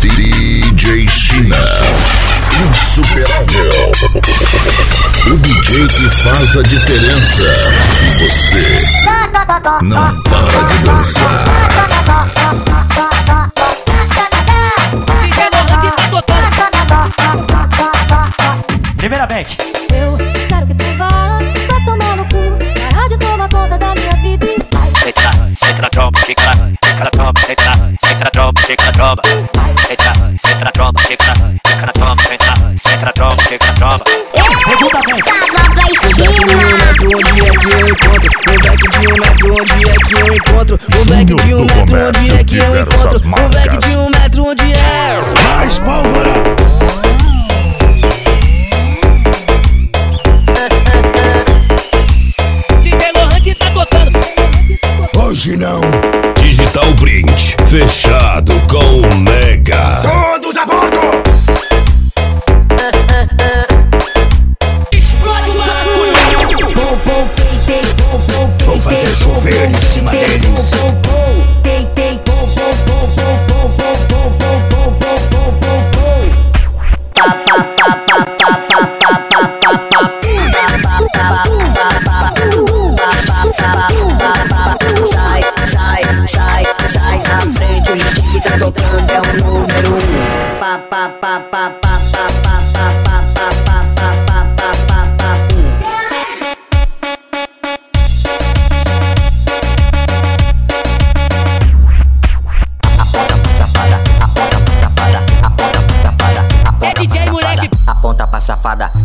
DJ China. Insuperável. O DJ que faz a diferença. E você não para de dançar. Primeiramente, Eu quero que tu vá pra tomar no cu. Na rádio toma conta da minha vida e vai. senta, senta na tromba, fica na, fica na tromba, senta, senta na tromba, fica na tromba, senta, senta na tromba, fica na, fica na tromba, senta, senta na tromba, fica na tromba. Segundamente, Um back de um metro, onde é que eu encontro? Um back de um metro, onde é que eu encontro? Um back de um metro, onde é? Mais pólvora. DJ Lohan que tá tocando. Hoje não. Digital Print. Fechado com o Mega. Todos a bordo. Explode o bagulho. Vou fazer chover em cima deles.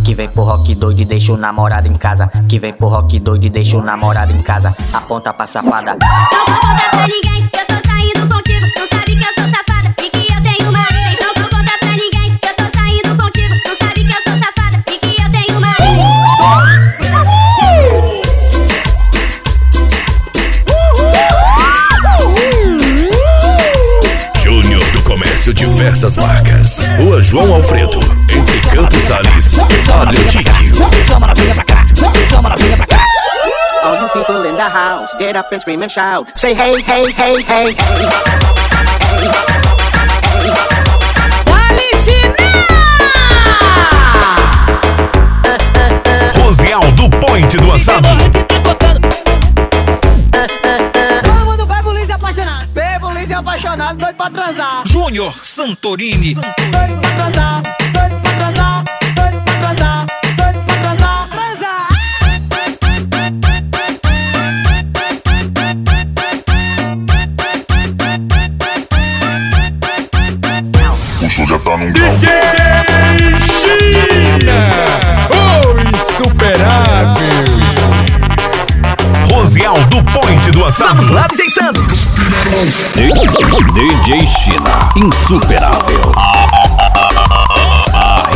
Que vem pro rock doido e deixa o namorado em casa. Que vem pro rock doido e deixa o namorado em casa. Aponta pra safada. Não vou contar pra ninguém que eu tô saindo contigo. Não sabe que eu sou safada e que eu tenho marido. Então não conta pra ninguém que eu tô saindo contigo. Não sabe que eu sou safada e que eu tenho marido. Júnior do Comércio Diversas Marcas. Rua João Alfredo. Gonzalez. Toma na pilha pra cá, toma na pra cá, toma na pra cá. All you people in the house, get up and scream and shout. Say hey, hey, hey, hey, hey. Rosial do Point do Assado. É apaixonado, doido pra transar. Júnior Santorini. Doido pra transar, doido pra transar transar, doido pra transar. Transar. O show já tá num grau. Rosial do Point do Assado. Vamos lá, DJ Santos. DJ China. Insuperável. A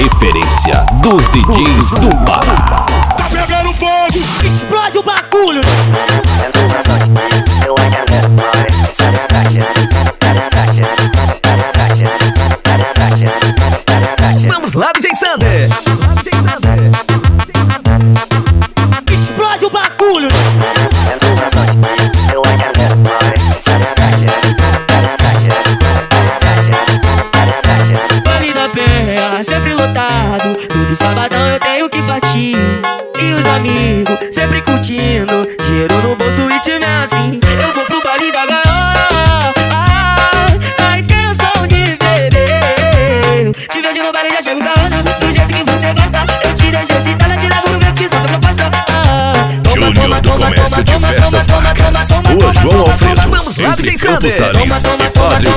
referência dos DJs do Pará. Explode o bagulho. Vamos lá, DJ Sander. No baile, já chego sarrando. Do jeito que você gosta. Eu te deixo excitada, te levo no meu, te faço proposta. Ah, toma, Júnior toma, do toma, Comércio toma, toma, Diversas toma, toma, Marcas. toma, toma, Rua toma, João Alfredo. Entre Campos. Sales e Padre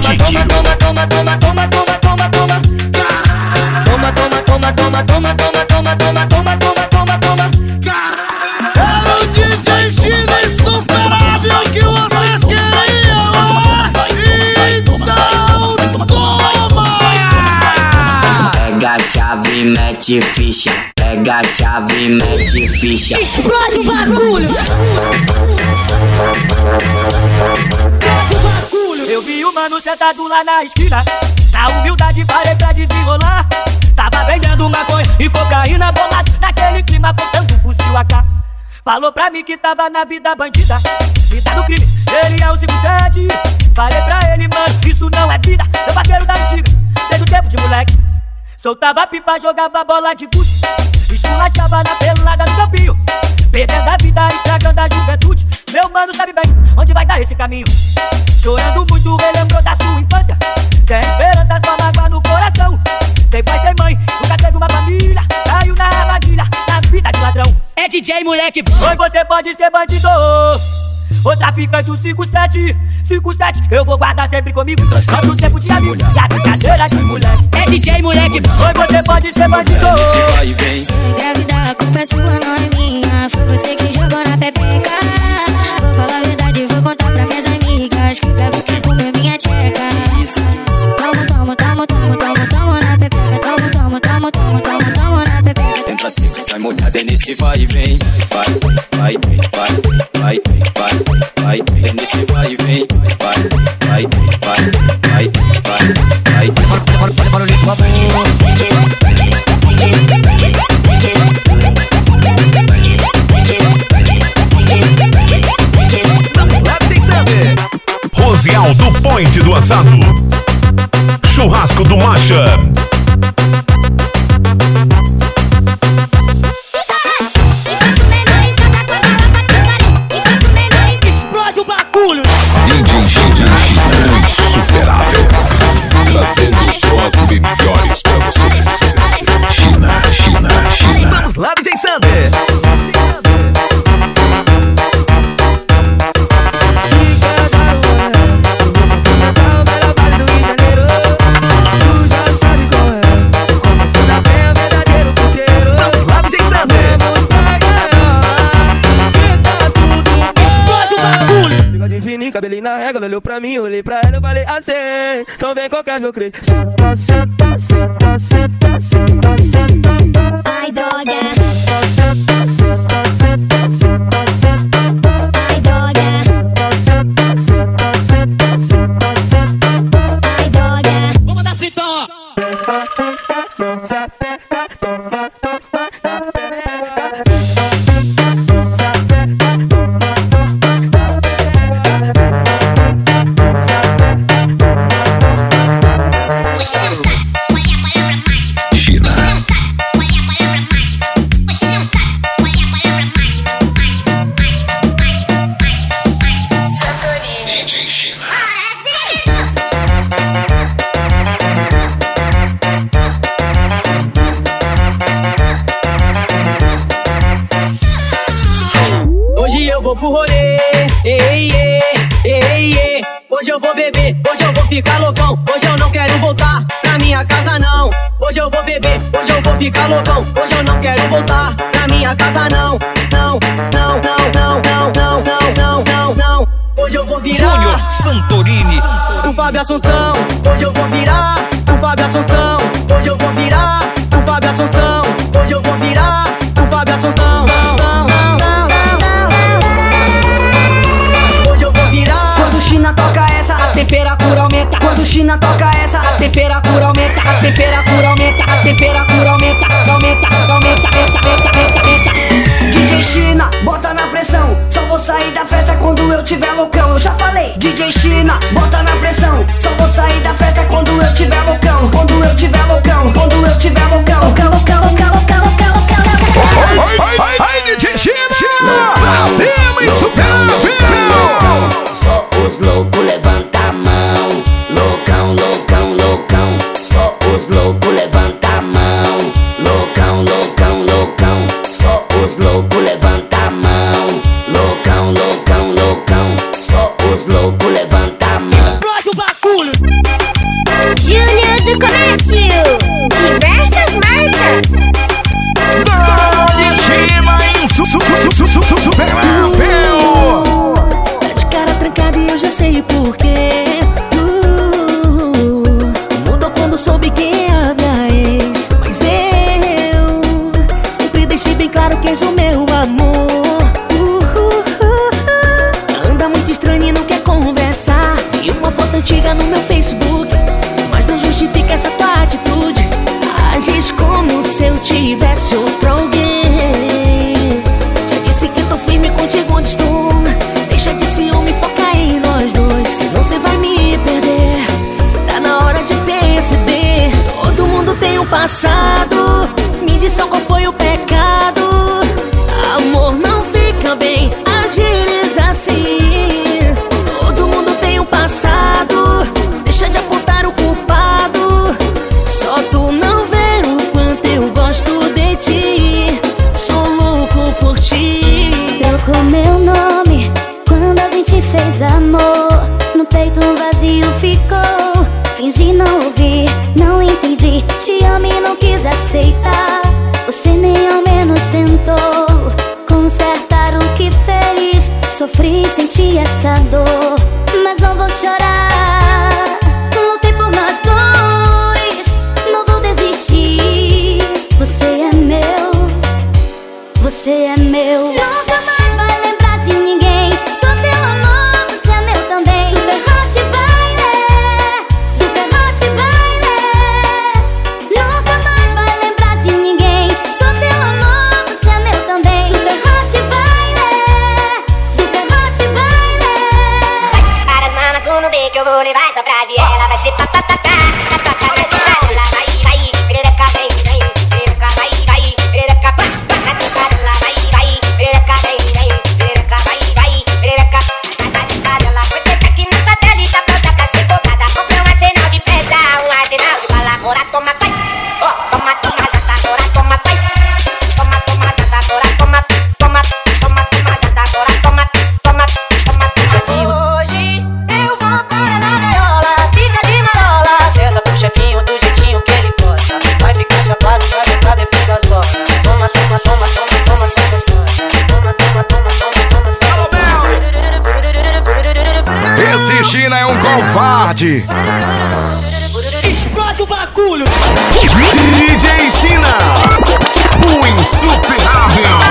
toma, toma, toma, toma, toma, toma. Toma, toma, toma, toma, toma, toma, toma, toma, toma, toma, toma, toma. Chave, mete ficha. Pega a chave, mete ficha. Explode o bagulho. Eu vi o mano sentado lá na esquina. Na humildade parei pra desenrolar. Tava vendendo maconha e cocaína bolado. Naquele clima contando fuzil AK. Falou pra mim que tava na vida bandida. Vida do crime, ele é o 57. Falei pra ele, mano, isso não é vida. Meu parceiro da antiga. Soltava pipa, jogava bola de gude. Esculachava na pelada do campinho. Perdendo a vida, estragando a juventude. Meu mano sabe bem onde vai dar esse caminho. Chorando muito, relembrou da sua infância. Sem esperança, só mágoa no coração. Sem pai, sem mãe, nunca teve uma família. Caiu na armadilha, na vida de ladrão. É DJ moleque Hoje você pode ser bandido. Ou traficante, o 57, 57 Eu vou guardar sempre comigo Nosso tempo de amigo E a brincadeira de moleque É DJ moleque Hoje você pode ser bandido vai e vem. Engravida, a culpa é sua, não é minha. Foi você que jogou na pepeca. Vou falar a verdade, vou contar pra minhas amigas. Que leva quem comer minha tcheca. Tamo, tamo, tamo, tamo, tamo, tamo na pepeca. Tamo, tamo, tamo, tamo, tamo, tamo na pepeca. Entra sempre, sai molhada é nesse vai e vem. Vai, vai, vem, vai, vai, vem, vai, vai, vem. Nesse vai vem. Vai, vai, vai, vai, vai, vai. Rosial do Point do Assado. Churrasco do Macha. Cabelinho na Ela olhou pra mim, eu olhei pra ela Eu falei assim Então vem qualquer meu creio Senta, senta, senta, senta, senta, senta Ai, droga. Hoje eu vou ficar loucão. Hoje eu não quero voltar pra minha casa, não. Não, não, não, não, não, não, não, não, não, não. Hoje eu vou virar Júnior Santorini. o Fábio Assunção. Hoje eu vou virar o Fábio Assunção. Hoje eu vou virar o Fábio Assunção. Hoje eu vou virar o Fábio Assunção. Hoje eu vou virar. Quando China toca essa, temperatura aumenta. Quando China toca essa, a temperatura aumenta. A temperatura aumenta, a temperatura aumenta. Aumenta, aumenta, aumenta, aumenta, aumenta, aumenta. DJ China, bota na pressão. Só vou sair da festa quando eu tiver loucão. Eu já falei. DJ China, bota na pressão. Só vou sair da festa quando eu tiver loucão. Quando eu tiver loucão, quando eu tiver loucão. Loucão, loucão, loucão, loucão, loucão, loucão, loucão. Ai, DJ China! Pra cima, insuperável! Só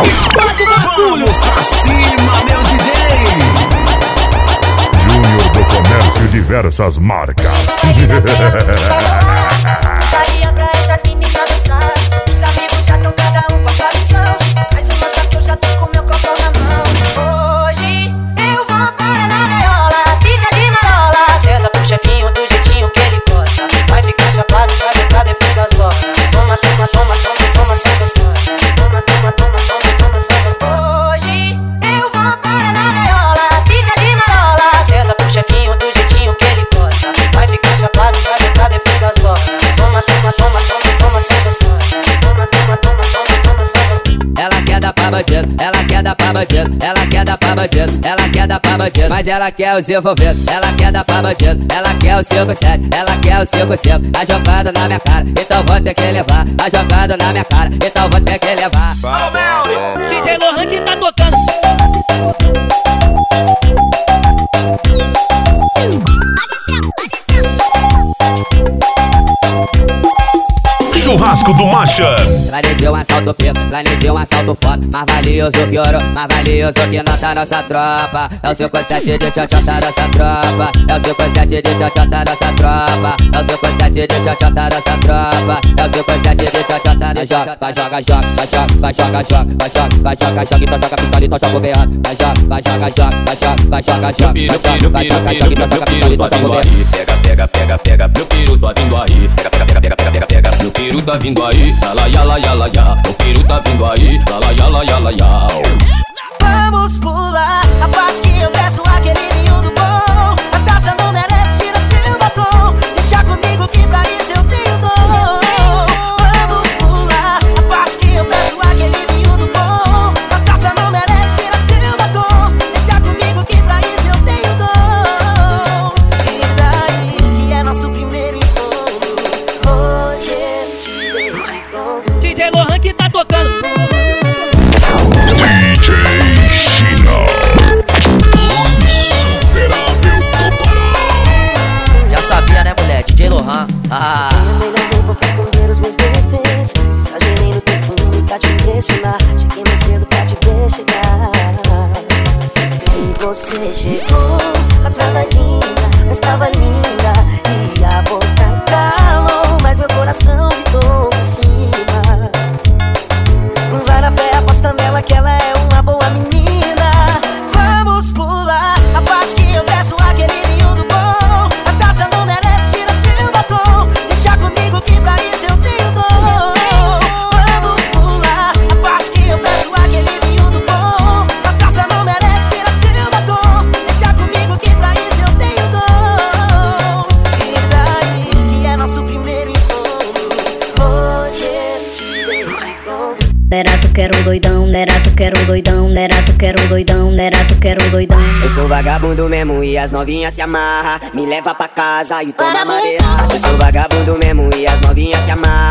Explode o barulho! Acima, meu DJ! Júnior do Comércio e Diversas Marcas. bandido, ela quer dar pra bandido, ela quer dar pra bandido, ela quer dar pra bandido, mas ela quer os envolvidos, ela quer dar pra bandido, ela quer o 57, ela quer o 55, tá jogada na minha cara, então vou ter que levar, tá jogada na minha cara, então vou ter que levar. Ô, oh, DJ Lohan que tá tocando. Churrasco do Macha. Planejou um assalto pico, planejou um assalto foda. Mais valioso que ouro, mais valioso que nota nossa tropa. É o 57 de xoxota nossa tropa. É o 57 de xoxota nossa tropa. É o 57 de xoxota nossa tropa. É o 57 de xoxota nossa tropa. Vai joga, joga, vai joga, vai joga, joga, vai joga, vai joga, joga, então joga pistola, então joga o veado. Vai joga, vai joga, joga, vai joga, vai joga, joga, vai joga, vai joga, então joga pistola, então joga o veado. Pega, pega, pega, pega, meu peru tá vindo aí. Pega, pega, pega, pega, pega, pega, meu piru tá vindo aí, lá yala yala ya. O piru tá vindo aí, lá yala yala ya. Vamos pular a parte que eu peço aquele ninho do bom. A taça não merece, tirar seu batom. Deixa comigo que pra isso eu vagabundo mesmo e as novinhas se amarra Me leva pra casa e toma madeirada Eu sou vagabundo mesmo e as novinhas se amarra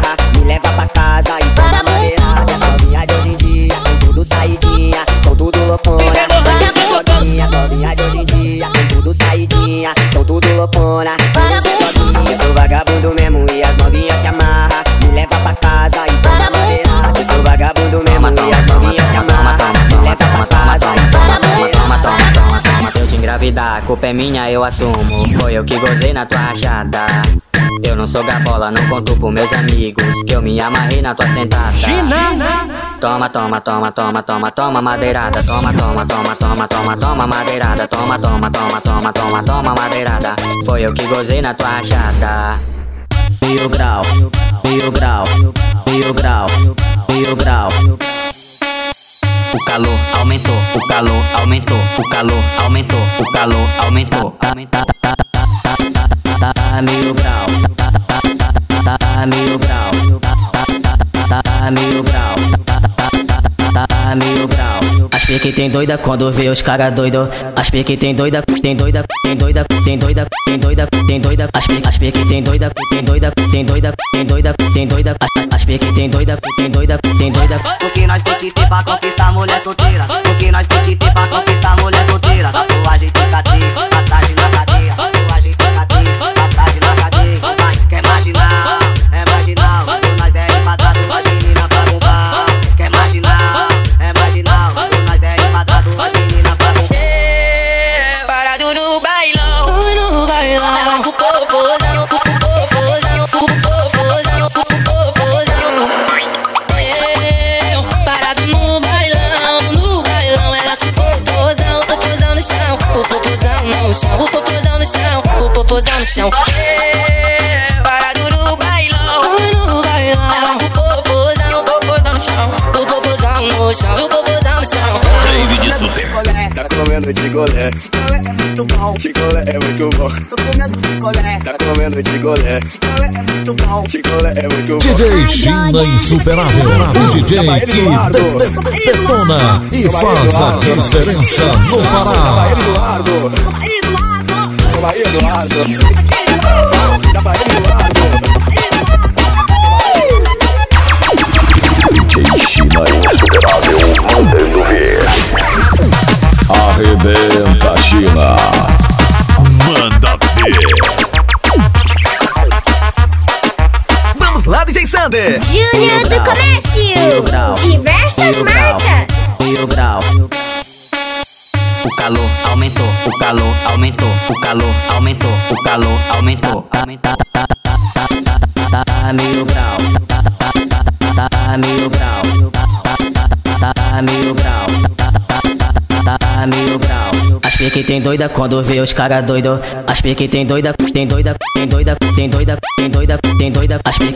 culpa é minha, eu assumo. Foi eu que gozei na tua rachada. Eu não sou gabola, não conto pros meus amigos. Que eu me amarrei na tua sentada. Toma, toma, toma, toma, toma, toma madeirada. Toma, toma, toma, toma, toma, toma madeirada. Toma, toma, toma, toma, toma, toma madeirada. Foi eu que gozei na tua rachada. Meio grau, meio grau, meio grau, meio grau. O calor aumentou, o calor aumentou, o calor aumentou, o calor aumentou. Tá, tá, tá, tá, meio tá, meio grau, tá, meio grau, tá, tá, tá, tá, meio grau. As pique tem doida quando vê os cara doido. As pique tem doida, tem doida, tem doida, tem doida, tem doida, tem doida. As as pique tem doida, tem doida, tem doida, tem doida, tem doida. As, pique tem doida, tem doida, tem doida. O que nós tem que ter pra conquistar mulher solteira? O que nós tem que ter pra conquistar mulher solteira? Tatuagem, cicatriz, passagem na cadeia. Tatuagem, cicatriz, passagem na cadeia. Vai, quer marginal, no chão, o popozão no chão, o popozão no chão. Eu, parado no bailão, no bailão. Ela com o popozão, popozão no chão, o popozão no chão, Super. Tá comendo de golé. É muito bom. De golé é muito bom. Tô comendo de golé. Tá comendo de golé. É muito bom. De golé é muito bom. DJ China Insuperável, o DJ que de- de- detona e faz a diferença no Pará. Eduardo. Eduardo. Eduardo. DJ China Insuperável, mandando Sander. Júnior do Comércio. grau. Diversas grau. marcas. Grau. O calor aumentou, o calor aumentou, o calor aumentou, o calor aumentou. Tá, tá, tá, tá, tá, tá, tá, meio grau. Tá, tá, tá, tá, tá, meio grau. Tá, tá, tá, tá, meio grau. Tá, tá, tá, tá, meio grau. As pique tem doida quando vê os cara doido. As pique tem doida, tem doida, tem doida, tem doida, tem doida, tem doida. As tem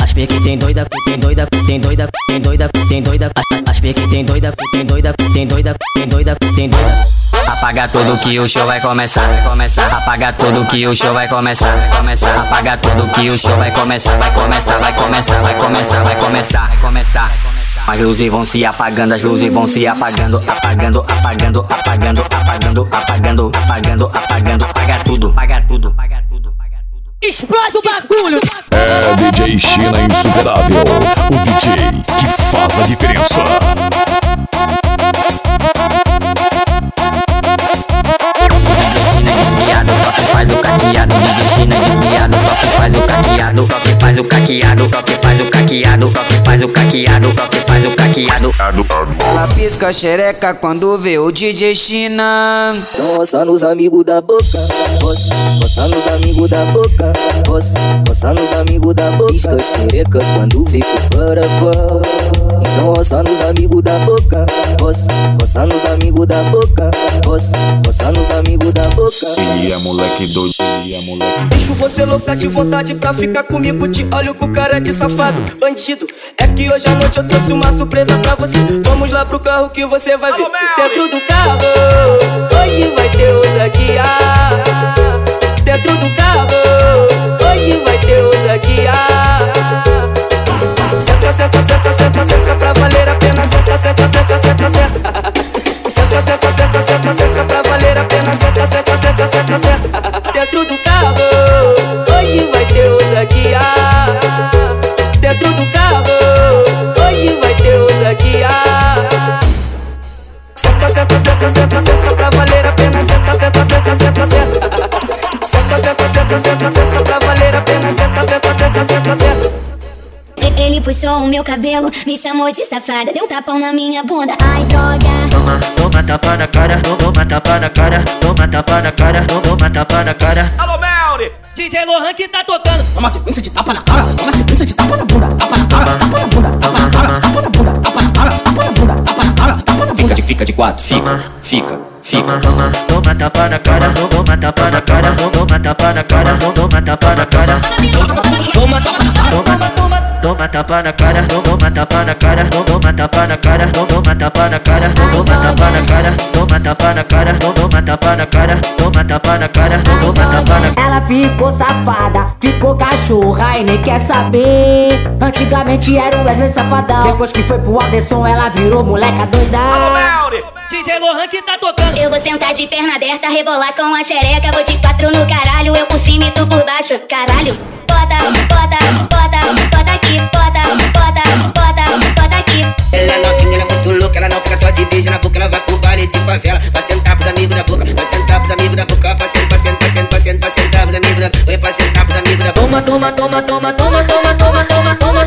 doida, tem doida, tem doida, tem doida, tem doida. As, pique tem doida, tem doida, tem doida, tem doida, tem doida. Apaga tudo que o show vai começar, vai começar. Apaga tudo que o show vai começar, vai começar. Apaga tudo que o show vai começar, vai começar, vai começar, vai começar, vai começar, vai começar. As luzes vão se apagando, as luzes vão se apagando, apagando, apagando, apagando, apagando, apagando, apagando, apagando, apaga tudo, apaga tudo, apaga tudo. Explode o bagulho! É DJ China Insuperável, o DJ que faz a diferença. China desviado, toque faz o caqueado, DJ China desviado, toque faz o caqueado, o caqueado, toque faz o caqueado, toque faz o caqueado, toque faz o caqueado. Ela pisca a xereca quando vê o DJ China. Então roça nos amigos da boca, roça nos amigos da boca, roça nos amigos da boca. Pisca a xereca quando vê o parafão. Então roça nos amigos da boca, roça, roça nos amigos da boca, roça, roça nos amigos da boca. Ele é moleque doido, ele é moleque Deixo você louca de vontade pra ficar comigo. Te olho com cara de safado, bandido. É que hoje à noite eu trouxe uma surpresa pra você. Vamos lá pro carro que você vai ver. Dentro do carro, hoje vai ter ousadia. Dentro do carro, hoje vai ter ousadia. Senta, senta, senta, senta. Senta, Tá certa dentro do carro. Hoje vai ter ousadia. Puxou o meu cabelo, me chamou de safada, deu um tapão na minha bunda. Ai, droga. Toma, toma tapa na cara, toma tapa na cara, toma tapa na cara, toma tapa na cara. Alô, Melri! DJ Lohan que tá tocando. Uma sequência de tapa na cara, uma sequência de tapa na bunda, tapa na cara, tapa na bunda, tapa na cara, tapa na bunda, tapa na cara, tapa na bunda, tapa na cara, tapa na bunda. Fica de, fica de quatro, fica, fica, fica. Toma, toma tapa na cara, toma tapa na cara, toma tapa na cara, toma tapa na cara. Toma, toma, toma, toma. Tapa na cara, toma tapa na cara, toma tapa na cara, toma tapa na cara, toma tapa na cara, toma tapa na cara, toma tapa na cara, toma tapa na cara, toma tapa na cara. Ela ficou safada, ficou cachorra e nem quer saber. Antigamente era o Wesley Safadão. Depois que foi pro Anderson, ela virou moleca doida. DJ Lohan que tá tocando. Eu vou sentar de perna aberta, rebolar com a xereca. Vou de quatro no caralho, eu por cima e tu por baixo. Caralho, bota, bota, bota, bota aqui, bota, bota, bota, bota aqui. Ela é novinha, ela é muito louca, ela não fica só de beijo na boca, ela vai pro baile de favela. Vai sentar pros amigos da boca, vai sentar pros amigos da boca, pra sentar, pra sentar, pra sentar, pra sentar, pros amigos da Oi, pra sentar pros amigos da boca. Toma, toma, toma, toma, toma, toma, toma, toma, toma, toma,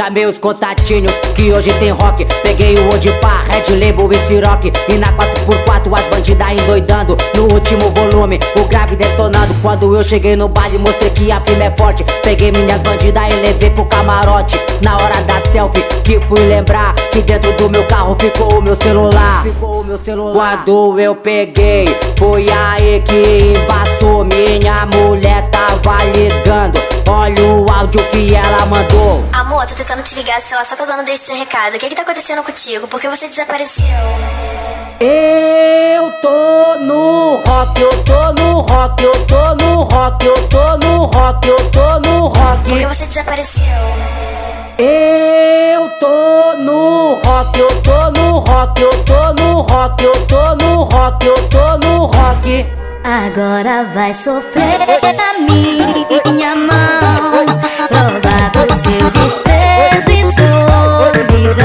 Chamei os contatinhos que hoje tem rock. Peguei o Odipá, Red Label e Ciroc. E na 4x4 as bandidas endoidando. No último volume, o grave detonando. Quando eu cheguei no baile, mostrei que a firma é forte. Peguei minhas bandidas e levei pro camarote. Na hora da selfie, que fui lembrar que dentro do meu carro ficou o meu celular. Ficou o meu celular. Quando eu peguei, foi aí que embaçou. Minha mulher tava ligando. Olha o áudio que ela mandou. Tentando te ligar, só, só tô dando desse recado. O que que tá acontecendo contigo? Por que você desapareceu? Eu tô no rock, eu tô no rock, eu tô no rock, eu tô no rock, eu tô no rock. Por que você desapareceu? Eu tô no rock, eu tô no rock, eu tô no rock, eu tô no rock, eu tô no rock. Agora vai sofrer na minha mão seu desprezo e solidão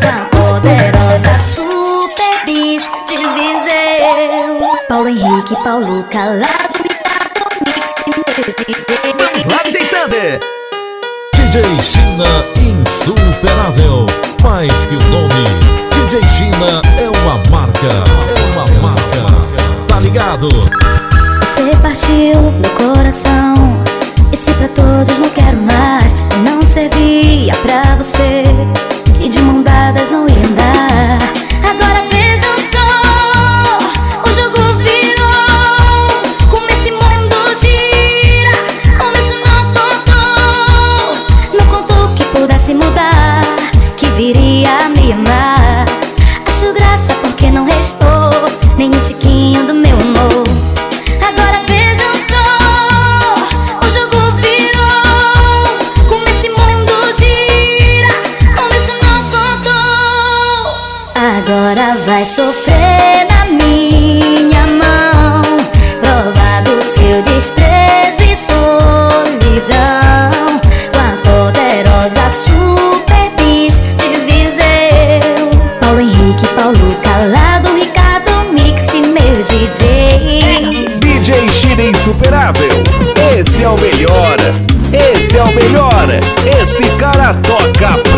Com a poderosa super bis de Viseu Paulo Henrique, Paulo Calado e Tato Mix Lá, DJ Sander. DJ China insuperável. Mais que o nome, DJ China é uma marca. É uma marca. Tá ligado? Você partiu meu coração E se pra todos não quero mais Não servia pra você Que de mão dadas não ia andar é o melhor. Esse é o melhor. Esse cara toca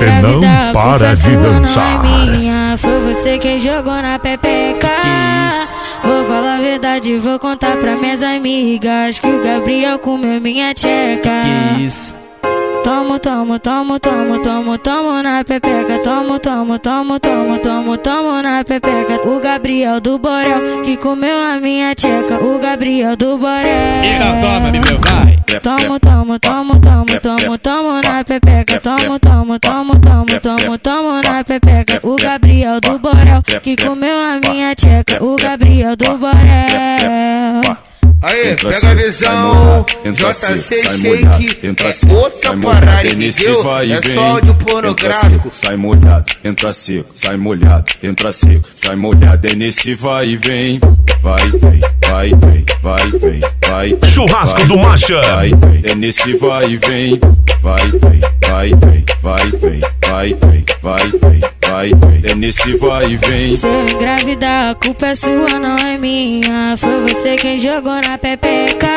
você não para de dançar. minha, foi você quem jogou na pepeca. Vou falar a verdade, vou contar pra minhas amigas que o Gabriel comeu minha tcheca. Que isso? Tomo, tomo, tomo, tomo, tomo, tomo na pepeca. Tomo, tomo, tomo, tomo, tomo, tomo na pepeca. O Gabriel do Borel que comeu a minha tcheca. O Gabriel do Borel. Então toma, bebê, vai. Tomo, tomo, tomo, tomo, tomo, tomo na pepeca. Tomo, tomo, tomo, tomo, tomo, tomo na pepeca. O Gabriel do Borel que comeu a minha tcheca. O Gabriel do Borel. Aí, Entra pega a seco, visão, sai molhado, entra JC seco, sai Shake molhado, entra é seco, outra sai molhado, parada, nesse entendeu? vai e É vem. só áudio Entra pornográfico. seco, sai molhado, entra seco, sai molhado, entra seco, sai molhado, é nesse vai e vem. Vai, vem, vai, vem, vai, vem, vai. vem, Churrasco vai, do Macha. Vai, vem, é nesse vai e vem. Vai, vem, vai, vem, vai, vem, vai, vem, vai, vem, vai, vem, é nesse vai e vem. Se eu engravidar, a culpa é sua, não é minha. Foi você quem jogou na pepeca.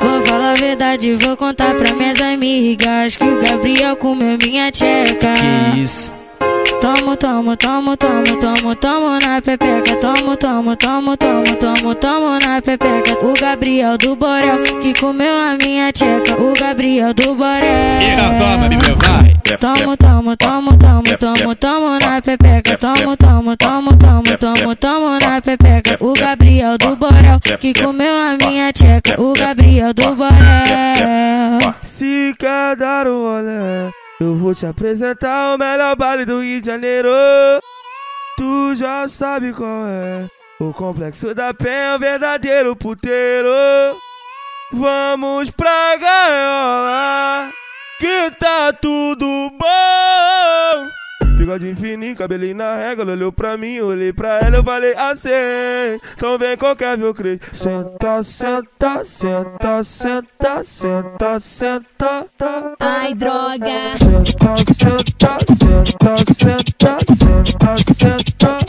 Vou falar a verdade, vou contar pra minhas amigas que o Gabriel comeu minha tcheca. Que isso? Tomo, tomo, tomo, tomo, tomo, tomo na pepeca. Tomo, tomo, tomo, tomo, tomo, tomo na pepeca. O Gabriel do Borel que comeu a minha tcheca. O Gabriel do Borel. Então toma, bebê, vai. Tomo, tomo, tomo, tomo, tomo, tomo na pepeca. Tomo, tomo, tomo, tomo, tomo, tomo na pepeca. O Gabriel do Borel que comeu a minha tcheca. O Gabriel do Borel. Se quer dar um rolê, eu vou te apresentar o melhor baile do Rio de Janeiro. Tu já sabe qual é. O complexo da Penha é o verdadeiro puteiro. Vamos pra gaiola, que tá tudo bom. Bigode fininho, cabelinho na régua, ela olhou pra mim, olhei pra ela, eu falei assim. Então vem qualquer meu creio. Senta, senta, senta, senta, senta, senta. Ai, droga. Senta, senta, senta, senta, senta, senta.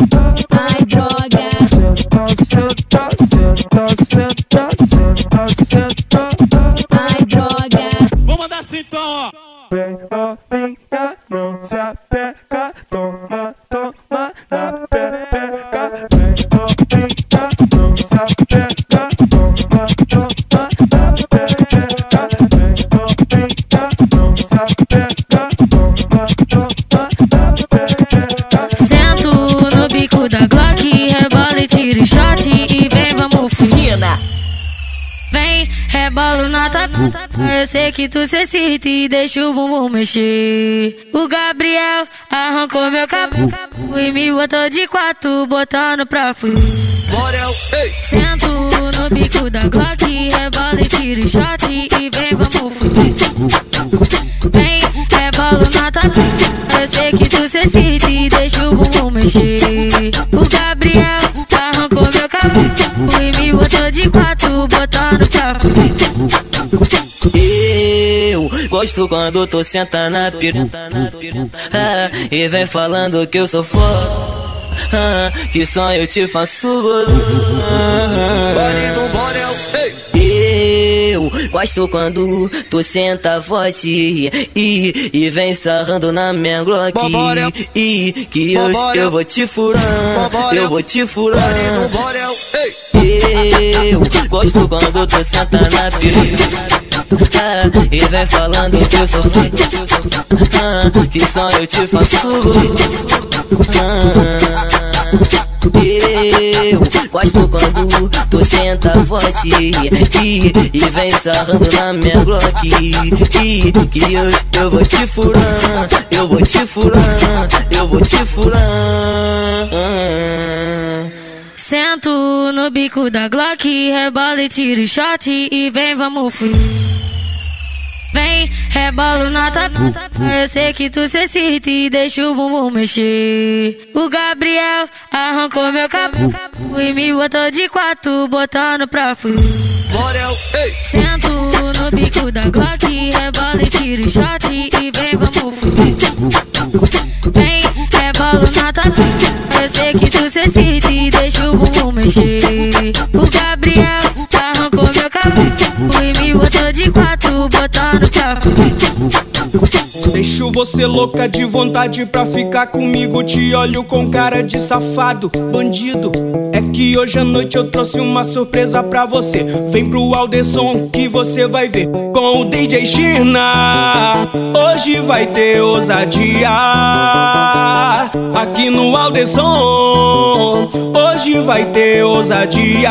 Eu sei que tu se excita e deixa o bumbum mexer. O Gabriel arrancou meu cabelo e me botou de quatro, botando pra fui. Sento no bico da Glock, rebola e tiro shot e vem, vamos fui. Vem, rebolo na tua Eu sei que tu se excita e deixa o bumbum mexer. O Gabriel arrancou meu cabelo e me botou de quatro, botando pra Eu gosto quando tu senta na piru ah, E vem falando que eu sou foda ah, Que só eu te faço Eu gosto quando tu senta forte e, e vem sarrando na minha Glock. E que eu, eu vou te furar, eu vou te furar Eu gosto quando tu senta na piru ah, E vem falando que eu sou foda ah, Que só eu te faço. Ah, eu gosto quando tu senta forte e, e vem sarrando na minha Glock e, Que eu, eu vou te furar, eu vou te furar, eu vou te furar Sento no bico da Glock, rebola e tiro shot e vem, vamos fui. Vem, rebolo na tua Eu sei que tu se excita e deixa o bumbum mexer. O Gabriel arrancou meu cabelo e me botou de quatro, botando pra fui. Sento no bico da Glock, rebola e tiro shot e vem, vamos fui. Vem, rebolo na tua Eu sei que tu se excita e deixa o bumbum mexer. Arrancou meu cabelo e me botou de quatro, botando. Deixo você louca de vontade pra ficar comigo. Te olho com cara de safado, bandido. É que hoje à noite eu trouxe uma surpresa pra você. Vem pro Alderson que você vai ver. Com o DJ China, hoje vai ter ousadia. Aqui no Alderson, hoje vai ter ousadia.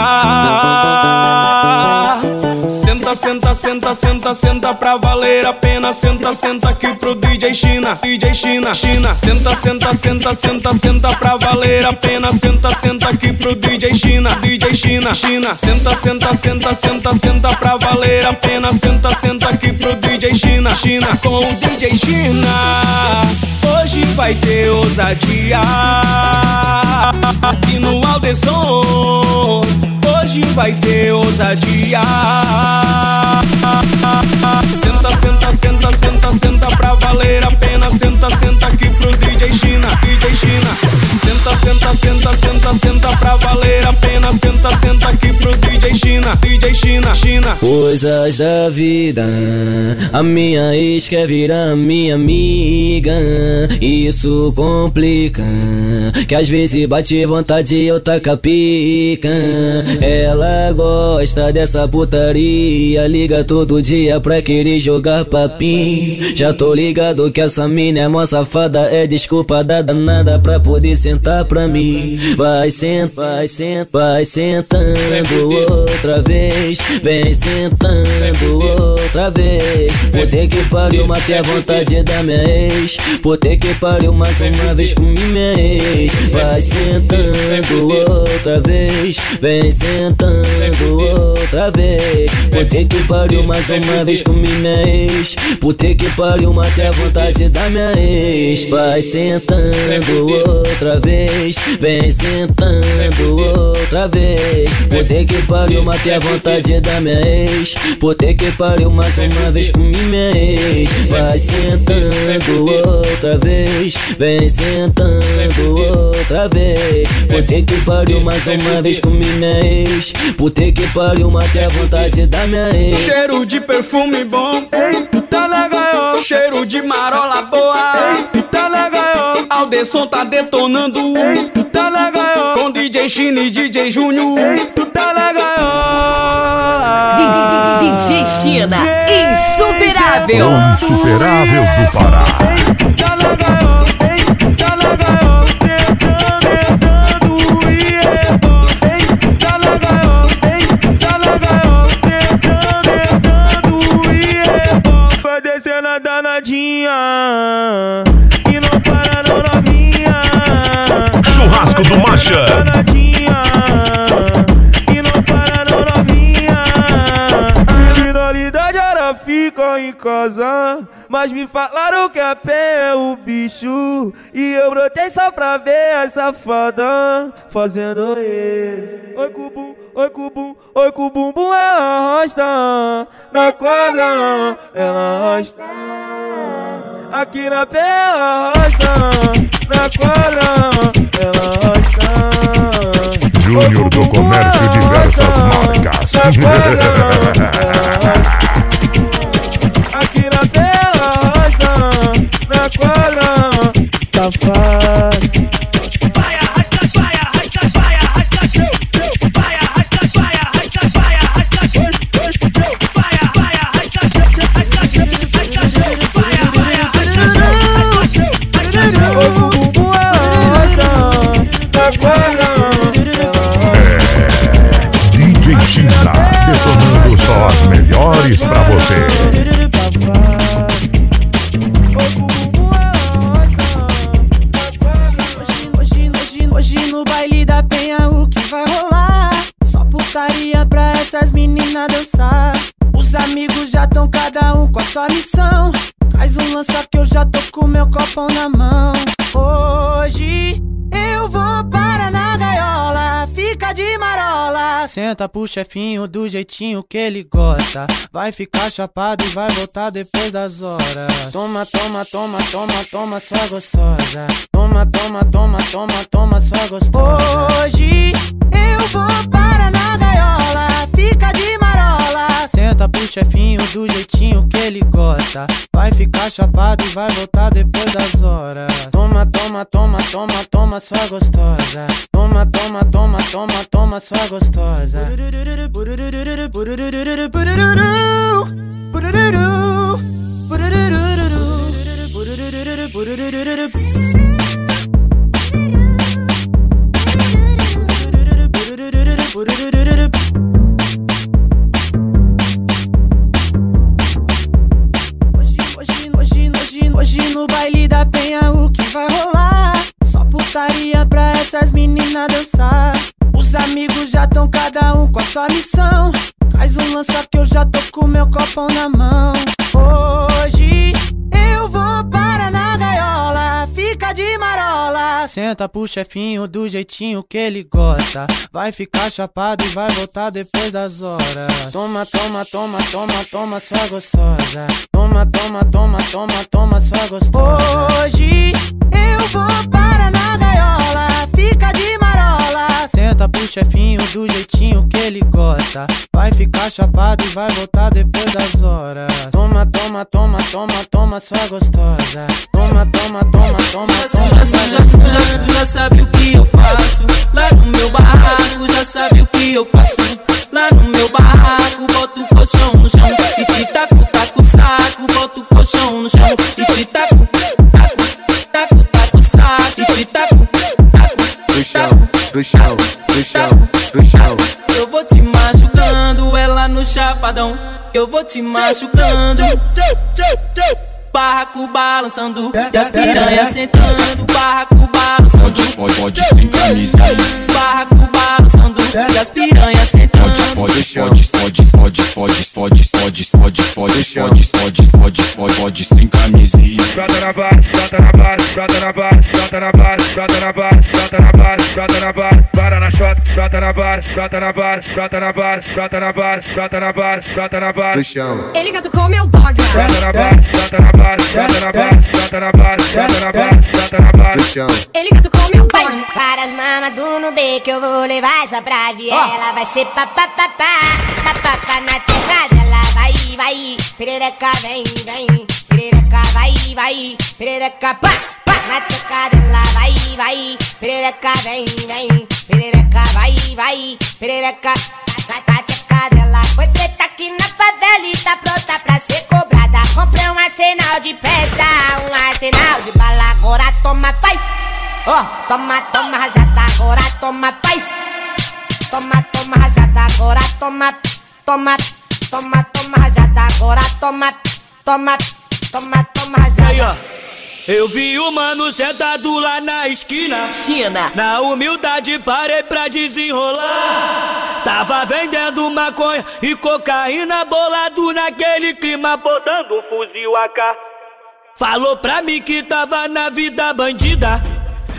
Senta, senta, senta, senta, senta pra valer a pena. Senta, senta aqui pro DJ China, DJ China, China. Senta, senta, senta, senta, senta pra valer a pena. Senta, senta aqui pro DJ China, DJ China, China. Senta, senta, senta, senta, senta pra valer a pena. Senta, senta aqui pro DJ China, China. Com o DJ China, hoje vai ter ousadia. Aqui no Alderson, hoje vai ter ousadia. Senta, senta, senta, senta, senta pra valer a pena. Senta, senta aqui pro DJ China, DJ China. Senta, senta, senta, senta, pra valer a pena. Senta, senta aqui pro DJ China, DJ China, China. Coisas da vida, a minha ex quer virar minha amiga. Isso complica, que às vezes bate vontade e eu taca pica. Ela gosta dessa putaria, liga todo dia pra querer jogar papim. Já tô ligado que essa mina é mó safada, é desculpa da danada pra poder sentar pra mim. Vai senta, vai senta, vai sentando outra vez, vem sentando outra vez. Puta que pariu, matei a vontade da minha ex. Puta que pariu, mais uma vez com minha ex. Vai sentando outra vez, vem sentando outra vez. Puta que pariu, mais uma vez com minha ex. Puta que pariu, matei a vontade da minha ex. Vai sentando outra vez, vem sentando outra vez. Puta que pariu, matei a vontade da minha ex. Puta que pariu, mais uma vez com minha ex. Vai sentando outra vez, vem sentando outra vez. Puta que pariu, mais uma vez com minha ex. Puta que pariu, matei a vontade da minha ex. Cheiro de perfume bom, ei, tu tá legal. Cheiro de marola boa, ei, tu tá legal. Alderson tá detonando, ei, tu tá legal. Com DJ Chine e DJ Júnior, ei, tu tá legal. DJ China, insuperável. O insuperável do Pará. Tá legal, ei, tá legal. Sentando, sentando e é bom. Ei, tá legal, ei, tá legal. Sentando, sentando e é descendo a danadinha. Churrasco do Marcha. Mas me falaram que a pé é o bicho. E eu brotei só pra ver a safada fazendo isso. Oi, cubum, oi, cubum, oi, cubum, bum, ela arrasta. Na quadra, ela arrasta. Aqui na pé ela arrasta. Na quadra, ela arrasta. Júnior do Comércio Diversas Marcas. Na tela arrasta, na quadra, safado. Missão. Traz um lança que eu já tô com meu copão na mão. Hoje eu vou para na gaiola, fica de marola. Senta pro chefinho do jeitinho que ele gosta. Vai ficar chapado e vai voltar depois das horas. Toma, toma, toma, toma, toma, sua gostosa. Toma, toma, toma, toma, toma, sua gostosa. Hoje eu vou para na gaiola, fica de marola. Senta pro chefinho do jeitinho que ele gosta. Vai ficar chapado e vai voltar depois das horas. Toma, toma, toma, toma, toma, sua gostosa. Toma, toma, toma, toma, toma, sua gostosa. Senta pro chefinho do jeitinho que ele gosta. Vai ficar chapado e vai voltar depois das horas. Toma, toma, toma, toma, toma, sua gostosa. Toma, toma, toma, toma, toma, sua gostosa. Hoje eu vou para na gaiola, fica de marola. Senta pro chefinho do jeitinho que ele gosta. Vai ficar chapado e vai voltar depois das horas. Toma, toma, toma, toma, toma, sua gostosa. Toma, toma, toma, toma, toma, já, sua já, já, já sabe o que eu faço Lá no meu barraco, já sabe o que eu faço Lá no meu barraco, boto o colchão no chão E te taco, taco, saco Boto o colchão no chão E te taco, do chão, do chão, do chão. eu vou te machucando, ela no chapadão. Eu vou te machucando. Barraco balançando, e as piranhas sentando. Barraco balançando, Pode, pode, sem camisa aí. barraco balançando, e as piranhas sentando. Pode, pode, pode, pode, pode, pode, pode, pode, pode, pode, pode, pode, pode, pode, pode, sem camisa aí. Jota na barra, jota na barra, jota na barra, jota na barra, jota na barra, jota na barra, jota na barra, para na shot, jota na barra, jota na barra, jota na barra, jota na barra, jota na barra, jota na barra. Ele catucou meu dog. Jota na barra, jota na barra, ele que tu come o pai. Para as mamas do Nubank, eu vou levar essa pra viela. Vai ser papapapá, papapá na tecada. Ela vai, vai, perereca vem, vem. Perereca vai, vai, perereca pá. Na dela vai, vai, perereca vem, vem. Perereca vai, vai, perereca na, na teca dela Foi treta aqui na favela e tá pronta pra ser cobrada. Comprei um arsenal de festa, um arsenal de bala. Agora toma pai. Ó, toma, toma rajada, agora toma pai. Toma, toma rajada, agora toma, toma, toma, toma rajada, agora toma, toma, toma, toma ó. rajada. Eu vi o mano sentado lá na esquina. China. Na humildade parei pra desenrolar. Tava vendendo maconha e cocaína bolado naquele clima, botando fuzil AK. Falou pra mim que tava na vida bandida,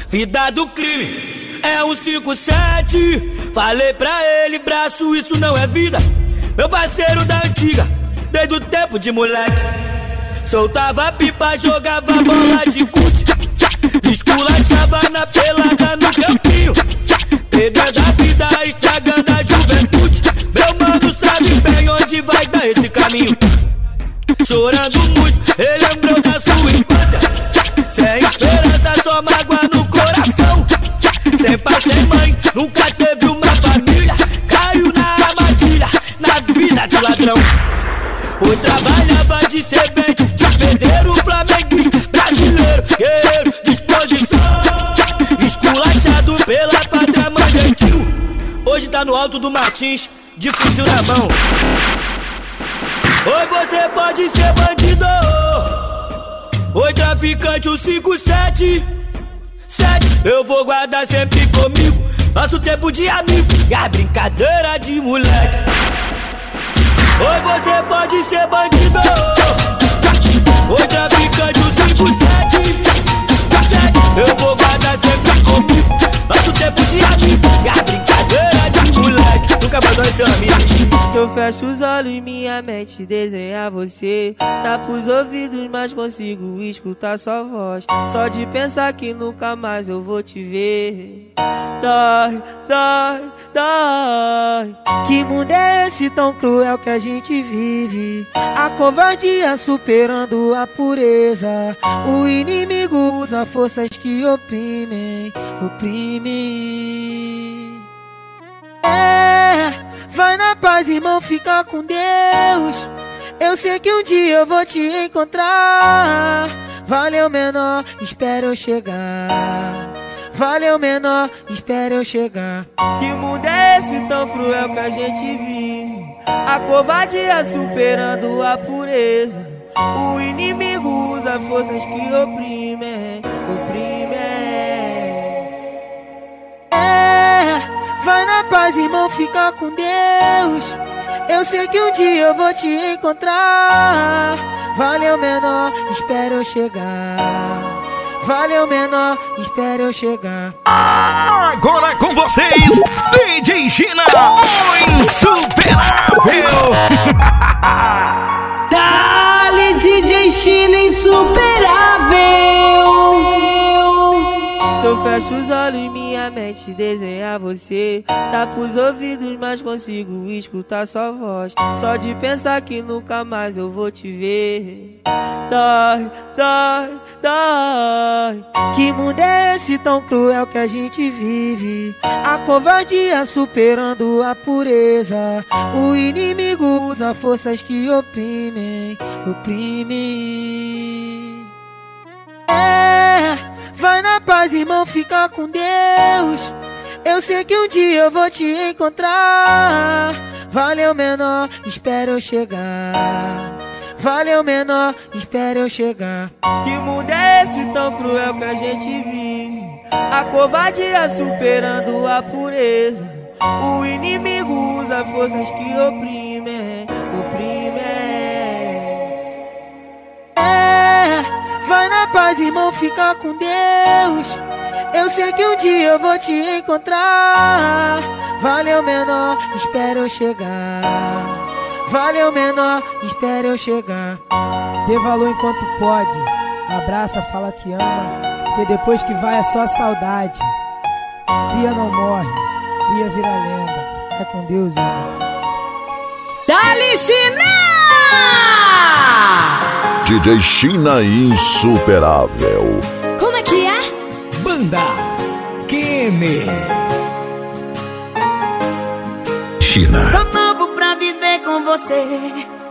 vida do crime. É um 57. Falei pra ele, braço, isso não é vida. Meu parceiro da antiga, desde o tempo de moleque. Soltava pipa, jogava bola de cut. Esculachava na pelada no campinho. Pegando a vida, estragando a juventude. Meu mano sabe bem onde vai dar esse caminho. Chorando muito, ele lembrou da sua infância. Sem esperança, só mágoa no coração. Sem pai, sem mãe, nunca teve uma família. Caiu na armadilha, na vida de ladrão. Ou trabalhava de servente, guerreiro, disposição. Esculachado pela pátria mãe gentil. Hoje tá no alto do Martins, de fuzil na mão. Oi, você pode ser bandido. Oi, traficante, o 57. Sete, eu vou guardar sempre comigo. Nosso tempo de amigo e a brincadeira de moleque. Oi, você pode ser bandido. Oi, traficante, o 57. Eu vou guardar sempre comigo. Nosso tempo de amigo e brincadeira. Nunca abandoe seu amigo. Sou fecho os olhos minha mente desenha você. Tá pros ouvidos, mas consigo escutar sua voz. Só de pensar que nunca mais eu vou te ver. Dói, dói, dói. Que mundo é esse tão cruel que a gente vive? A covardia superando a pureza. O inimigo usa forças que oprimem, oprimem. É, vai na paz, irmão, fica com Deus. Eu sei que um dia eu vou te encontrar. Valeu, menor, espera eu chegar. Valeu, menor, espera eu chegar. Que mundo é esse tão cruel que a gente vive? A covardia superando a pureza. O inimigo usa forças que oprimem, oprimem. É, vai na paz, irmão, fica com Deus. Eu sei que um dia eu vou te encontrar. Valeu, menor, espera eu chegar. Valeu, menor, espera eu chegar. Agora com vocês, DJ China, o insuperável. Dali DJ China insuperável. Fecho os olhos minha mente desenha você. Tá pros ouvidos, mas consigo escutar sua voz. Só de pensar que nunca mais eu vou te ver. Dói, dói, dói. Que mundo é esse tão cruel que a gente vive? A covardia superando a pureza. O inimigo usa forças que oprimem, oprimem. É, vai na paz, irmão, fica com Deus Eu sei que um dia eu vou te encontrar Valeu, menor, espera eu chegar Valeu, menor, espera eu chegar. Que mundo é esse tão cruel que a gente vive? A covardia superando a pureza. O inimigo usa forças que oprimem, oprimem. É, vai na paz, irmão, fica com Deus. Eu sei que um dia eu vou te encontrar. Valeu, menor, espera eu chegar. Valeu, menor, espera eu chegar. Dê valor enquanto pode. Abraça, fala que ama. Porque depois que vai é só saudade. Cria não morre, cria vira lenda. É com Deus, irmão. Dali China! DJ China Insuperável. Como é que é? Banda Kenny. China. Sou novo pra viver com você,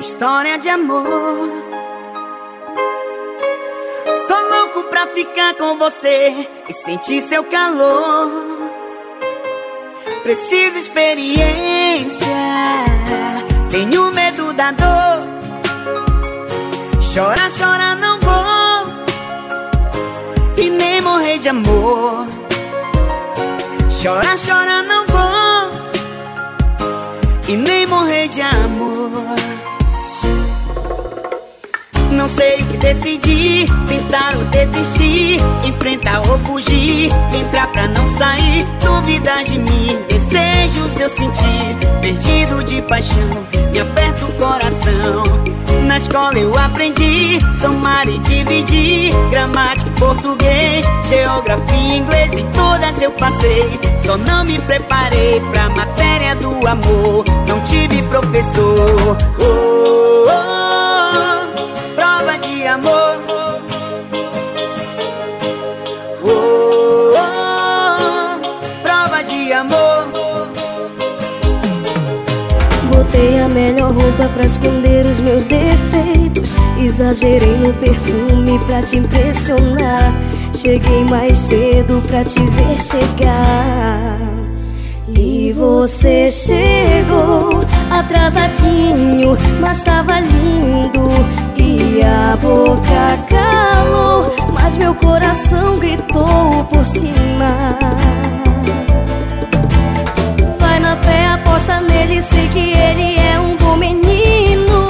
história de amor. Sou louco pra ficar com você e sentir seu calor. Preciso experiência, tenho medo da dor. Chora, chora, não vou. E nem morrer de amor. Chora, chora, não vou. E nem morrer de amor. Não sei o que decidir, tentar ou desistir, enfrentar ou fugir, entrar pra não sair, dúvidas de mim, desejos eu senti, perdido de paixão, me aperta o coração. Na escola eu aprendi somar e dividir, gramática português, geografia, inglês e todas eu passei. Só não me preparei pra matéria do amor, não tive professor. Oh, oh, oh, prova de amor. Botei a melhor roupa pra esconder os meus defeitos. Exagerei no perfume pra te impressionar. Cheguei mais cedo pra te ver chegar. E você chegou atrasadinho, mas tava lindo. E a boca calou, mas meu coração gritou por cima. Fé, aposta nele, sei que ele é um bom menino.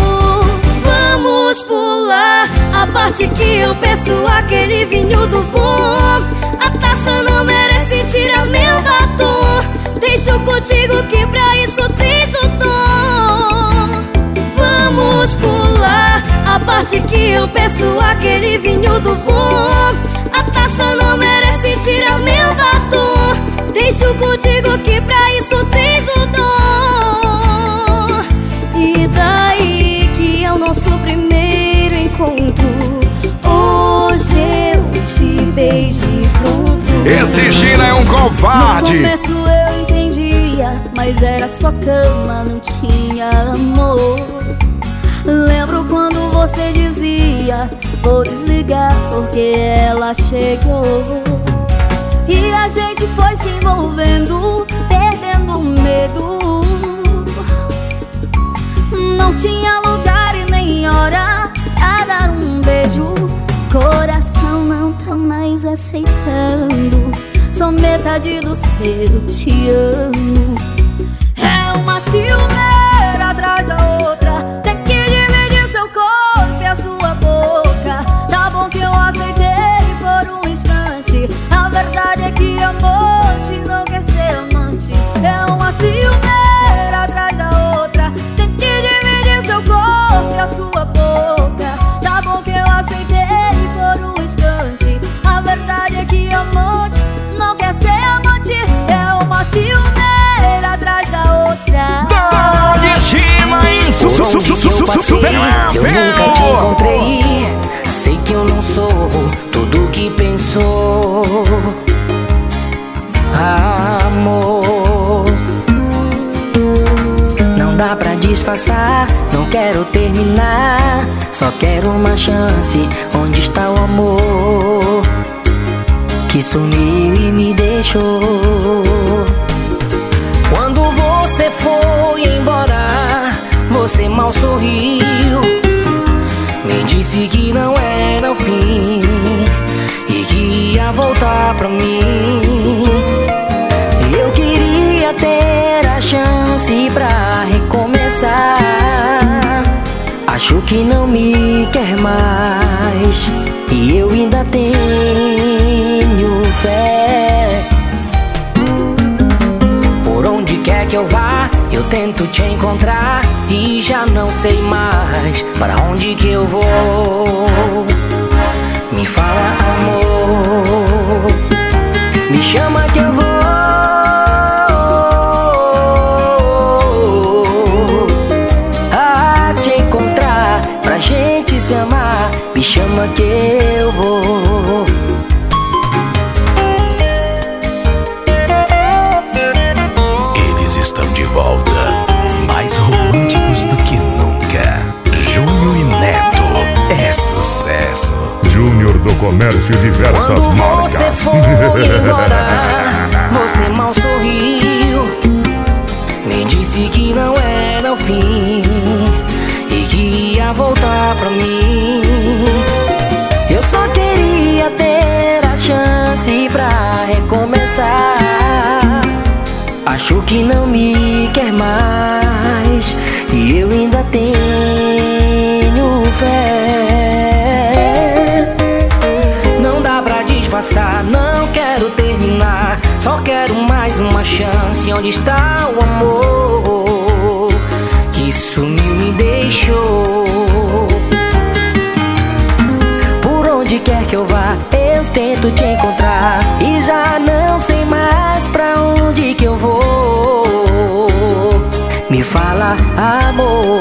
Vamos pular a parte que eu peço aquele vinho do bom. A taça não merece tirar meu batom. Deixo contigo que pra isso tens o dom. vamos pular a parte que eu peço aquele vinho do bom. A taça não merece tirar meu batom. Deixo contigo que pra isso tens o te beijo e pronto. Esse China é um covarde. No começo eu entendia, mas era só cama, não tinha amor. Lembro quando você dizia: Vou desligar porque ela chegou. E a gente foi se envolvendo, perdendo o medo. Não tinha lugar e nem hora pra dar um beijo. Coração mais aceitando. Sou metade do seu te amo. É uma ciumeira atrás da outra. Tem que dividir seu corpo e a sua boca. Tá bom que eu aceitei por um instante. A verdade é que amante su- su- super Eu nunca te encontrei. Sei que eu não sou tudo que pensou. Amor. Não dá pra disfarçar, não quero terminar. Só quero uma chance. Onde está o amor? Que sumiu e me deixou. Mal sorriu. Me disse que não era o fim e que ia voltar pra mim. Eu queria ter a chance pra recomeçar. Acho que não me quer mais e eu ainda tenho fé. Por onde quer que eu vá, eu tento te encontrar e já não sei mais para onde que eu vou. Me fala, amor, me chama que eu Diversas Você Marcas. foi embora, você mal sorriu. Me disse que não era o fim e que ia voltar pra mim. Eu só queria ter a chance pra recomeçar. Acho que não me quer mais e eu ainda tenho fé. Disfarçar, não quero terminar. Só quero mais uma chance. Onde está o amor que sumiu, me deixou? Por onde quer que eu vá, eu tento te encontrar. E já não sei mais pra onde que eu vou. Me fala, amor.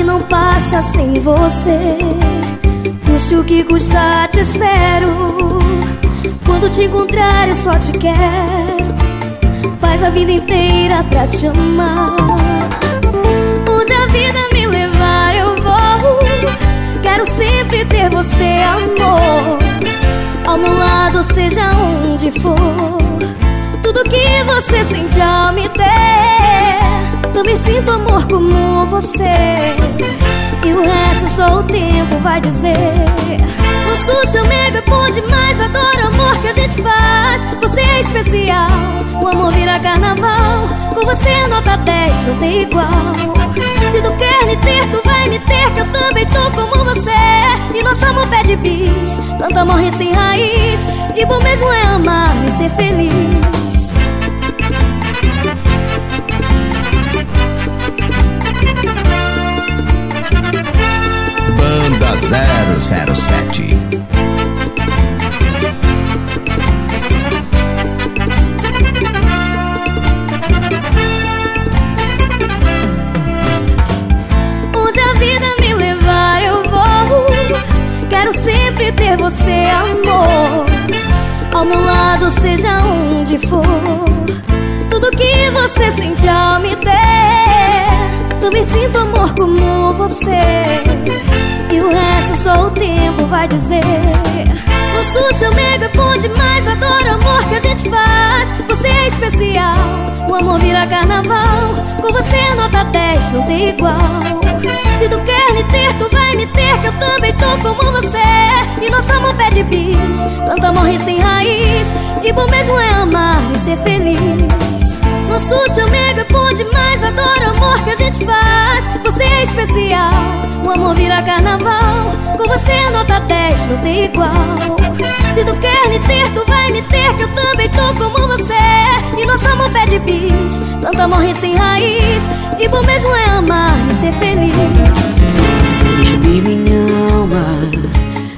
Aqui não passa sem você. Custe o que custar, te espero. Quando te encontrar eu só te quero. Faz a vida inteira pra te amar. Onde a vida me levar eu vou. Quero sempre ter você, amor. Ao meu lado, seja onde for. Tudo que você sente ao me ter Também sinto amor como você. E o resto só o tempo vai dizer. O sushi amigo é bom demais. Adoro o amor que a gente faz. Você é especial. O amor vira carnaval. Com você nota 10 não tem igual. Se tu quer me ter, tu vai me ter Que eu também tô como você. E nosso amor pede bis. Tanto amor sem raiz. E bom mesmo é amar e ser feliz 007 Onde a vida me levar eu vou. Quero sempre ter você, amor. Ao meu lado, seja onde for. Tudo que você sente ao me ter. Também sinto amor como você. E o resto só o tempo vai dizer. O sushi amigo é bom demais Adoro o amor que a gente faz. Você é especial O amor vira carnaval. Com você nota 10 não tem igual. Se tu quer me ter, tu vai me ter Que eu também tô como você. E nosso amor pede bis Tanto amor e sem raiz. E bom mesmo é amar e ser feliz Nosso amigo é bom demais Adoro o amor que a gente faz. Você é especial O amor vira carnaval. Com você nota 10 não tem igual. Se tu quer me ter, tu vai me ter Que eu também tô como você. E nosso amor pede bis Tanto amor sem raiz. E bom mesmo é amar e ser feliz. Subir minha alma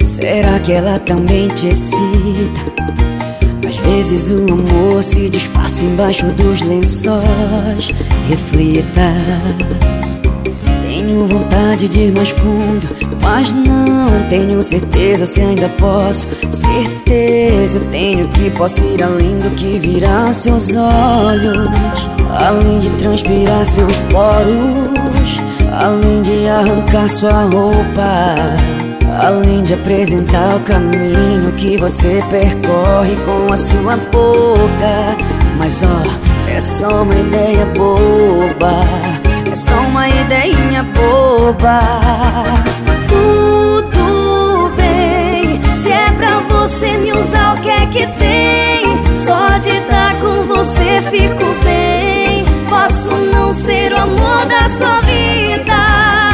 Será que ela também te excita? Vezes o amor se disfarça embaixo dos lençóis. Reflita. Tenho vontade de ir mais fundo Mas não tenho certeza se ainda posso. Certeza eu tenho que posso ir além do que virá seus olhos. Além de transpirar seus poros. Além de arrancar sua roupa Além de apresentar o caminho que você percorre com a sua boca. Mas ó, é só uma ideia boba. É só uma ideinha boba. Tudo bem Se é pra você me usar, o que é que tem? Só de estar com você fico bem. Posso não ser o amor da sua vida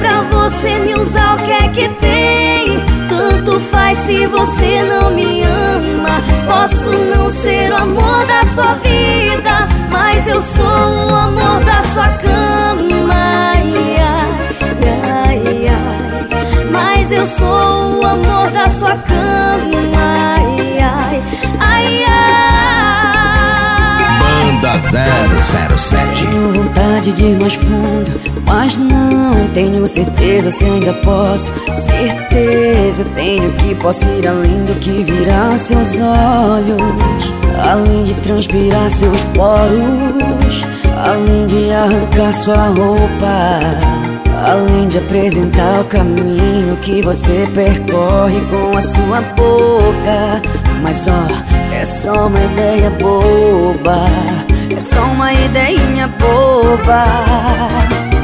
pra você me usar, o que é que tem? Tanto faz se você não me ama Posso não ser o amor da sua vida Mas eu sou o amor da sua cama ai, ai, ai. Mas eu sou o amor da sua cama ai, ai, ai, Banda 007 Tenho vontade de ir mais fundo Mas não tenho certeza se ainda posso. Certeza tenho que posso ir além do que virá seus olhos. Além de transpirar seus poros. Além de arrancar sua roupa. Além de apresentar o caminho que você percorre com a sua boca. Mas ó, é só uma ideia boba É só uma ideinha boba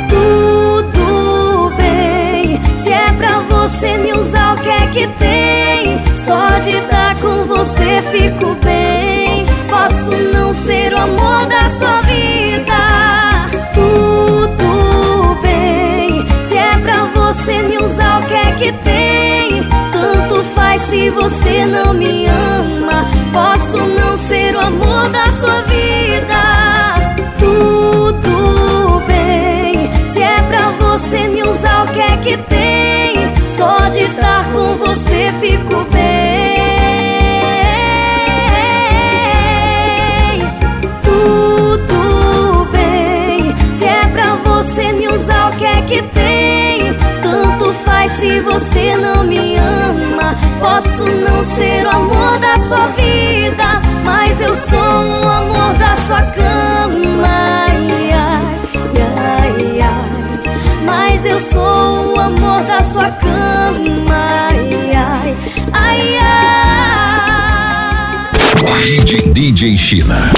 Tudo bem Se é pra você me usar, o que é que tem? Só de estar com você fico bem Posso não ser o amor da sua vida Tudo bem Se é pra você me usar, o que é que tem? Tanto faz se você não me ama Posso não ser o amor da sua vida Tudo bem Se é pra você me usar, o que é que tem? Só de estar com você fico bem Tudo bem Se é pra você me usar, o que é que tem? Se você não me ama Posso não ser o amor da sua vida Mas eu sou o amor da sua cama ai, ai, ai, ai. Mas eu sou o amor da sua cama ai, ai, ai, ai. DJ China,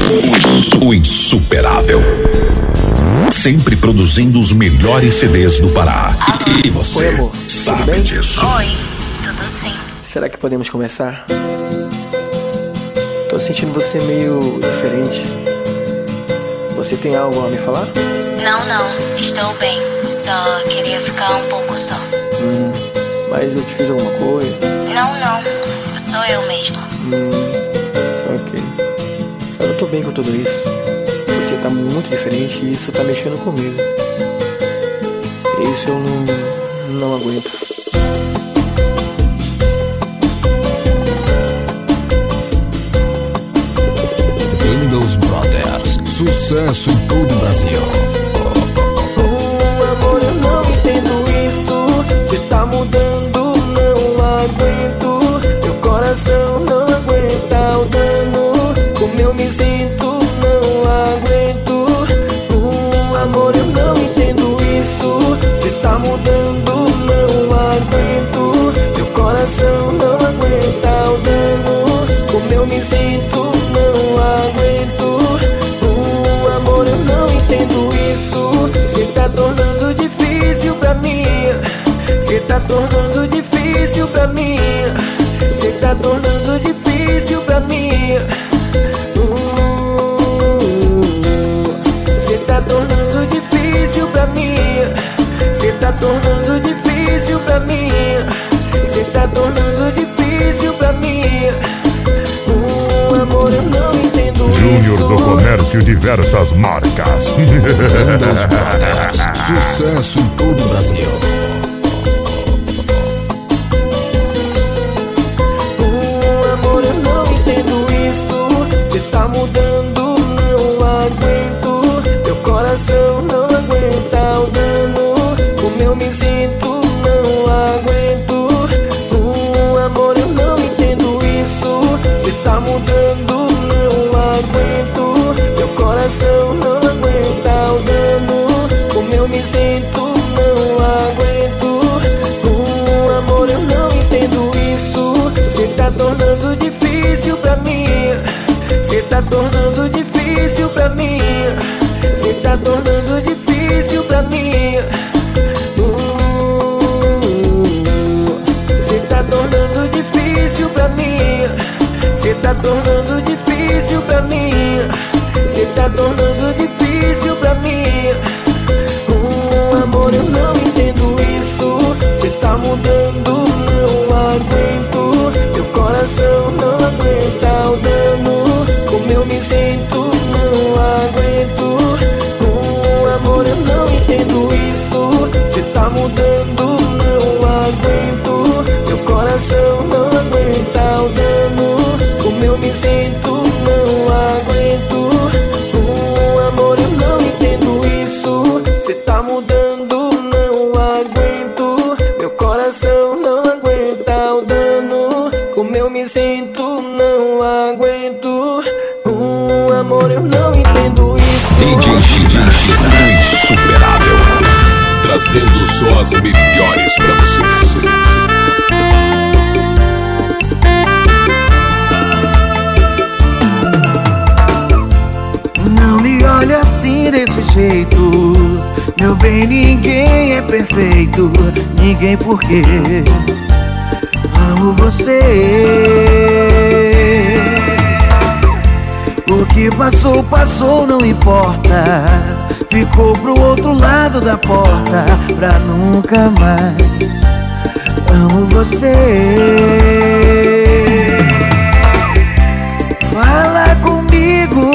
o insuperável. Sempre produzindo os melhores CDs do Pará. E você Oi, amor. Tudo sabe bem? disso. Oi, tudo sim. Será que podemos começar? Tô sentindo você meio diferente. Você tem algo a me falar? Não, não, estou bem. Só queria ficar um pouco só. Hum, mas eu te fiz alguma coisa? Não, não, sou eu mesma. Hum, ok. Eu não tô bem com tudo isso. Você tá muito diferente e isso tá mexendo comigo. Isso eu não, não aguento. Windows Brothers. Sucesso em todo o Brasil. amor, eu não entendo isso. Você tá mudando, Júnior do Comércio Diversas Marcas. Sucesso em todo o Brasil. Insuperável. Trazendo só as melhores pra vocês. Não me olhe assim desse jeito. Meu bem, ninguém é perfeito. Ninguém porque amo você. O que passou, passou, não importa. Ficou pro outro lado da porta pra nunca mais. Amo você. Fala comigo,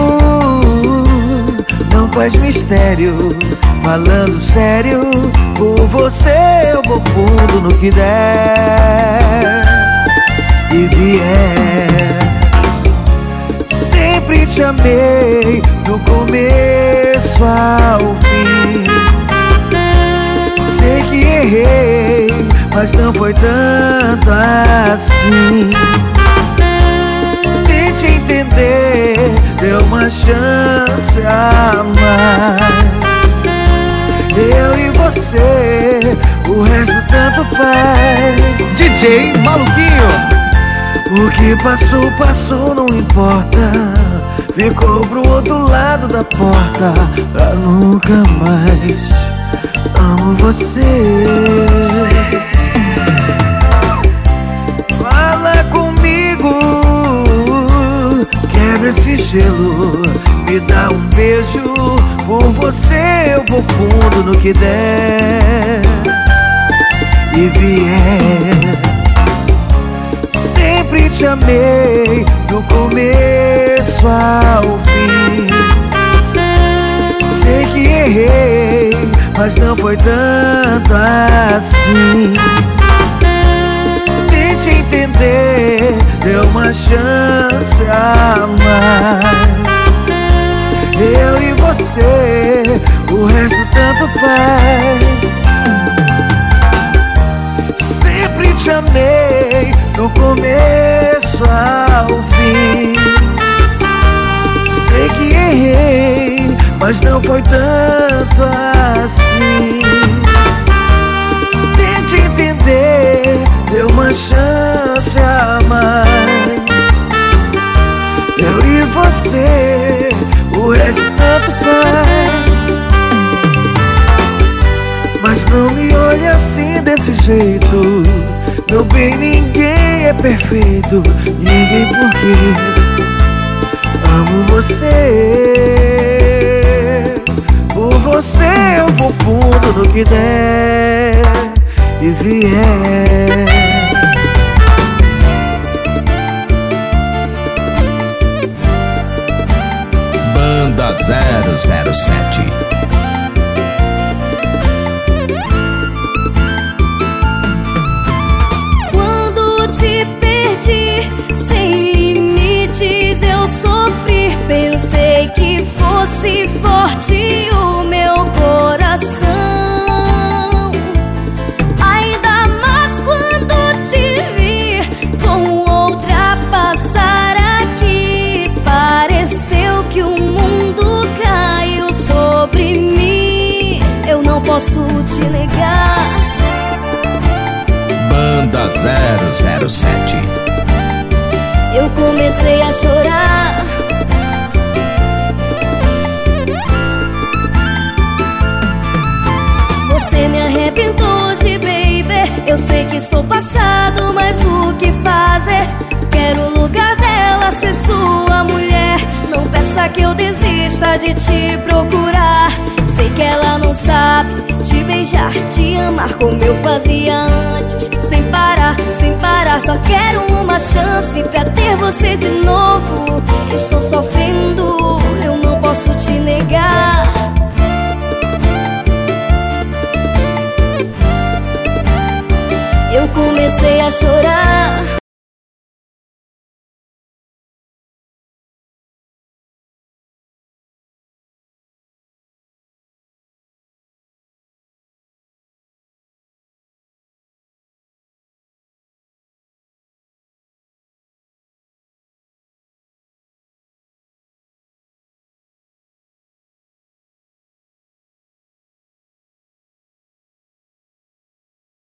não faz mistério. Falando sério, por você eu vou fundo no que der e vier. Sempre te amei, do começo ao fim. Sei que errei, mas não foi tanto assim. Tente entender, dê uma chance a mais. Eu e você, o resto tanto faz. DJ Maluquinho. O que passou, passou, não importa. Ficou pro outro lado da porta. Pra nunca mais. Amo você. Fala comigo. Quebra esse gelo. Me dá um beijo. Por você eu vou fundo no que der. E vier. Sempre te amei do começo ao fim. Sei que errei, mas não foi tanto assim. Tente entender, dê uma chance a mais. Eu e você, o resto tanto faz. Te amei do começo ao fim. Sei que errei, mas não foi tanto assim. Tente entender, dê uma chance a mais. Eu e você, o resto tanto faz. Mas não me olhe assim desse jeito. Meu bem, ninguém é perfeito. Ninguém porque amo você. Por você eu vou fundo no que der e vier. Banda 007 posso te negar. Banda 007 Eu comecei a chorar. Você me arrebentou de baby. Eu sei que sou passado, mas o que fazer? Quero o lugar dela ser sua mulher. Não peça que eu desista de te procurar. Sei que ela não sabe te beijar, te amar como eu fazia antes. Sem parar, sem parar, só quero uma chance pra ter você de novo. Estou sofrendo, eu não posso te negar. Eu comecei a chorar.